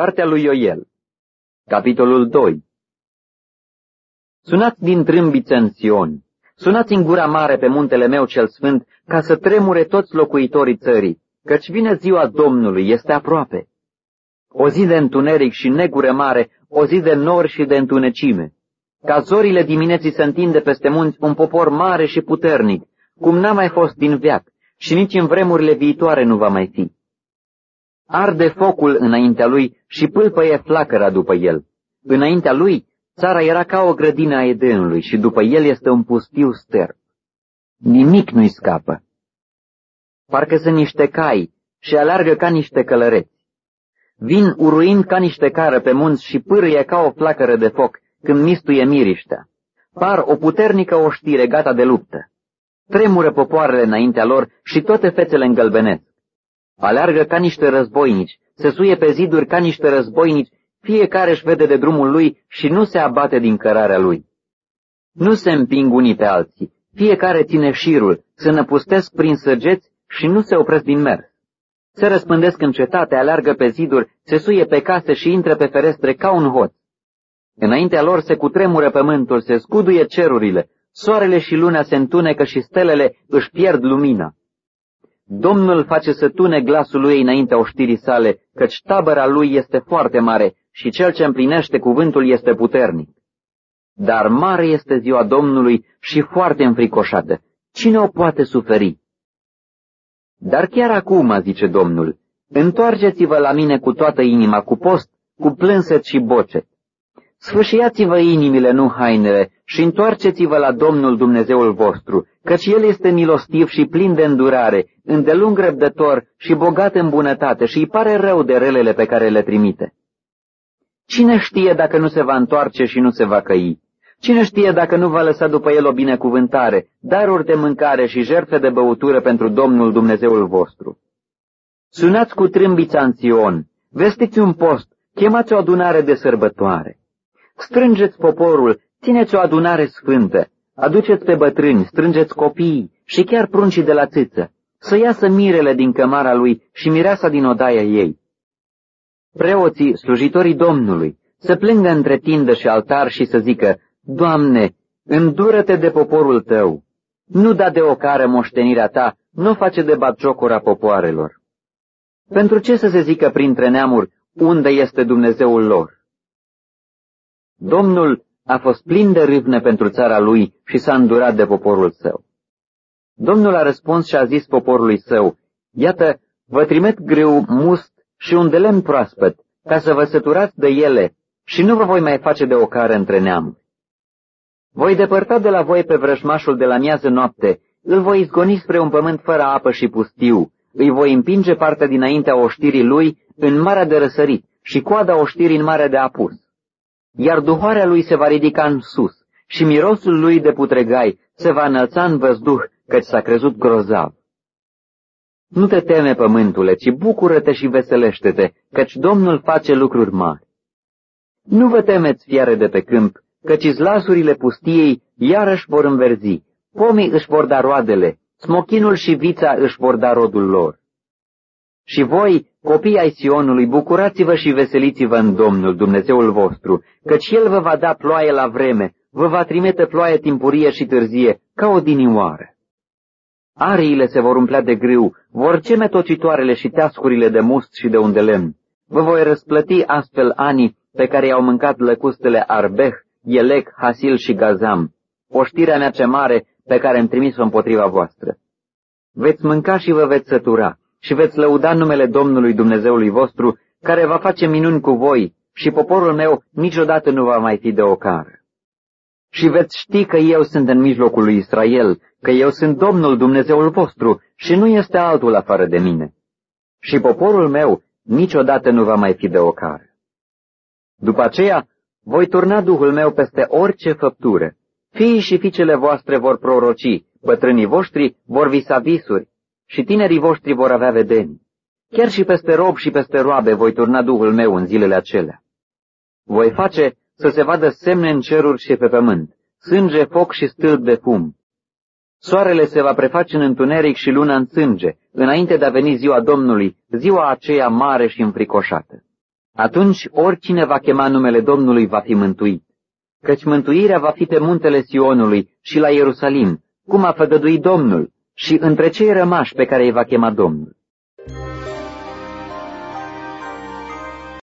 Cartea lui Ioel Capitolul 2 Sunați din trâmbiță în Sion, sunați în gura mare pe muntele meu cel sfânt, ca să tremure toți locuitorii țării, căci vine ziua Domnului, este aproape. O zi de întuneric și negură mare, o zi de nor și de întunecime. Ca zorile dimineții se întinde peste munți un popor mare și puternic, cum n-a mai fost din veac, și nici în vremurile viitoare nu va mai fi. Arde focul înaintea lui și pâlpăie flacăra după el. Înaintea lui, țara era ca o grădină a Edenului și după el este un pustiu sterp. Nimic nu-i scapă. Parcă sunt niște cai și alergă ca niște călăreți. Vin uruind ca niște cară pe munți și pârâie ca o flacără de foc când mistuie miriștea. Par o puternică oștire gata de luptă. Tremură popoarele înaintea lor și toate fețele îngălbenesc. Aleargă ca niște războinici, se suie pe ziduri ca niște războinici, fiecare își vede de drumul lui și nu se abate din cărarea lui. Nu se împing unii pe alții, fiecare ține șirul, se năpustesc prin săgeți și nu se opresc din mers. Se răspândesc în cetate, aleargă pe ziduri, se suie pe case și intră pe ferestre ca un hoț. Înaintea lor se cutremură pământul, se scuduie cerurile, soarele și luna se întunecă și stelele își pierd lumina. Domnul face să tune glasul lui înaintea oștirii sale, căci tabăra lui este foarte mare și cel ce împlinește cuvântul este puternic. Dar mare este ziua Domnului și foarte înfricoșată. Cine o poate suferi? Dar chiar acum, zice Domnul, întoarceți-vă la mine cu toată inima, cu post, cu plânset și bocet. Sfâșiați-vă inimile, nu hainele, și întoarceți-vă la Domnul Dumnezeul vostru, căci El este milostiv și plin de îndurare, îndelung răbdător și bogat în bunătate și îi pare rău de relele pe care le trimite. Cine știe dacă nu se va întoarce și nu se va căi? Cine știe dacă nu va lăsa după el o binecuvântare, daruri de mâncare și jertfe de băutură pentru Domnul Dumnezeul vostru? Sunați cu trâmbița în Sion, vestiți un post, chemați o adunare de sărbătoare. Strângeți poporul, țineți o adunare sfântă, aduceți pe bătrâni, strângeți copiii și chiar pruncii de la țâță, să iasă mirele din cămara lui și mireasa din odaia ei. Preoții, slujitorii Domnului, să plângă între tindă și altar și să zică, Doamne, îndură-te de poporul tău, nu da de ocară moștenirea ta, nu face de batjocura popoarelor. Pentru ce să se zică printre neamuri, unde este Dumnezeul lor? Domnul a fost plin de râvne pentru țara lui și s-a îndurat de poporul său. Domnul a răspuns și a zis poporului său, Iată, vă trimit greu must și un de lemn proaspăt, ca să vă săturați de ele și nu vă voi mai face de ocară între neamuri. Voi depărta de la voi pe vrăjmașul de la miază noapte, îl voi izgoni spre un pământ fără apă și pustiu, îi voi împinge partea dinaintea oștirii lui în marea de răsărit și coada oștirii în marea de apus. Iar duhoarea lui se va ridica în sus și mirosul lui de putregai se va înălța în văzduh, căci s-a crezut grozav. Nu te teme, pământule, ci bucură-te și veselește-te, căci Domnul face lucruri mari. Nu vă temeți, fiare de pe câmp, căci zlasurile pustiei iarăși vor înverzi, pomii își vor da roadele, smochinul și vița își vor da rodul lor. Și voi, copii ai Sionului, bucurați-vă și veseliți-vă în Domnul, Dumnezeul vostru, căci El vă va da ploaie la vreme, vă va trimite ploaie timpurie și târzie, ca o dinioară. Ariile se vor umplea de grâu, vor ceme tocitoarele și teascurile de must și de undelemn. Vă voi răsplăti astfel anii pe care i-au mâncat lăcustele Arbeh, Elec, Hasil și Gazam, oștirea mea ce mare pe care am trimis-o împotriva voastră. Veți mânca și vă veți sătura și veți lăuda numele Domnului Dumnezeului vostru, care va face minuni cu voi și poporul meu niciodată nu va mai fi de ocară. Și veți ști că eu sunt în mijlocul lui Israel, că eu sunt Domnul Dumnezeul vostru și nu este altul afară de mine. Și poporul meu niciodată nu va mai fi de ocară. După aceea, voi turna Duhul meu peste orice făptură. Fiii și fiicele voastre vor proroci, bătrânii voștri vor visa visuri și tinerii voștri vor avea vedeni. Chiar și peste rob și peste roabe voi turna Duhul meu în zilele acelea. Voi face să se vadă semne în ceruri și pe pământ, sânge, foc și stâlp de fum. Soarele se va preface în întuneric și luna în sânge, înainte de a veni ziua Domnului, ziua aceea mare și înfricoșată. Atunci oricine va chema numele Domnului va fi mântuit, căci mântuirea va fi pe muntele Sionului și la Ierusalim, cum a făgăduit Domnul, și între cei rămași pe care îi va chema Domnul.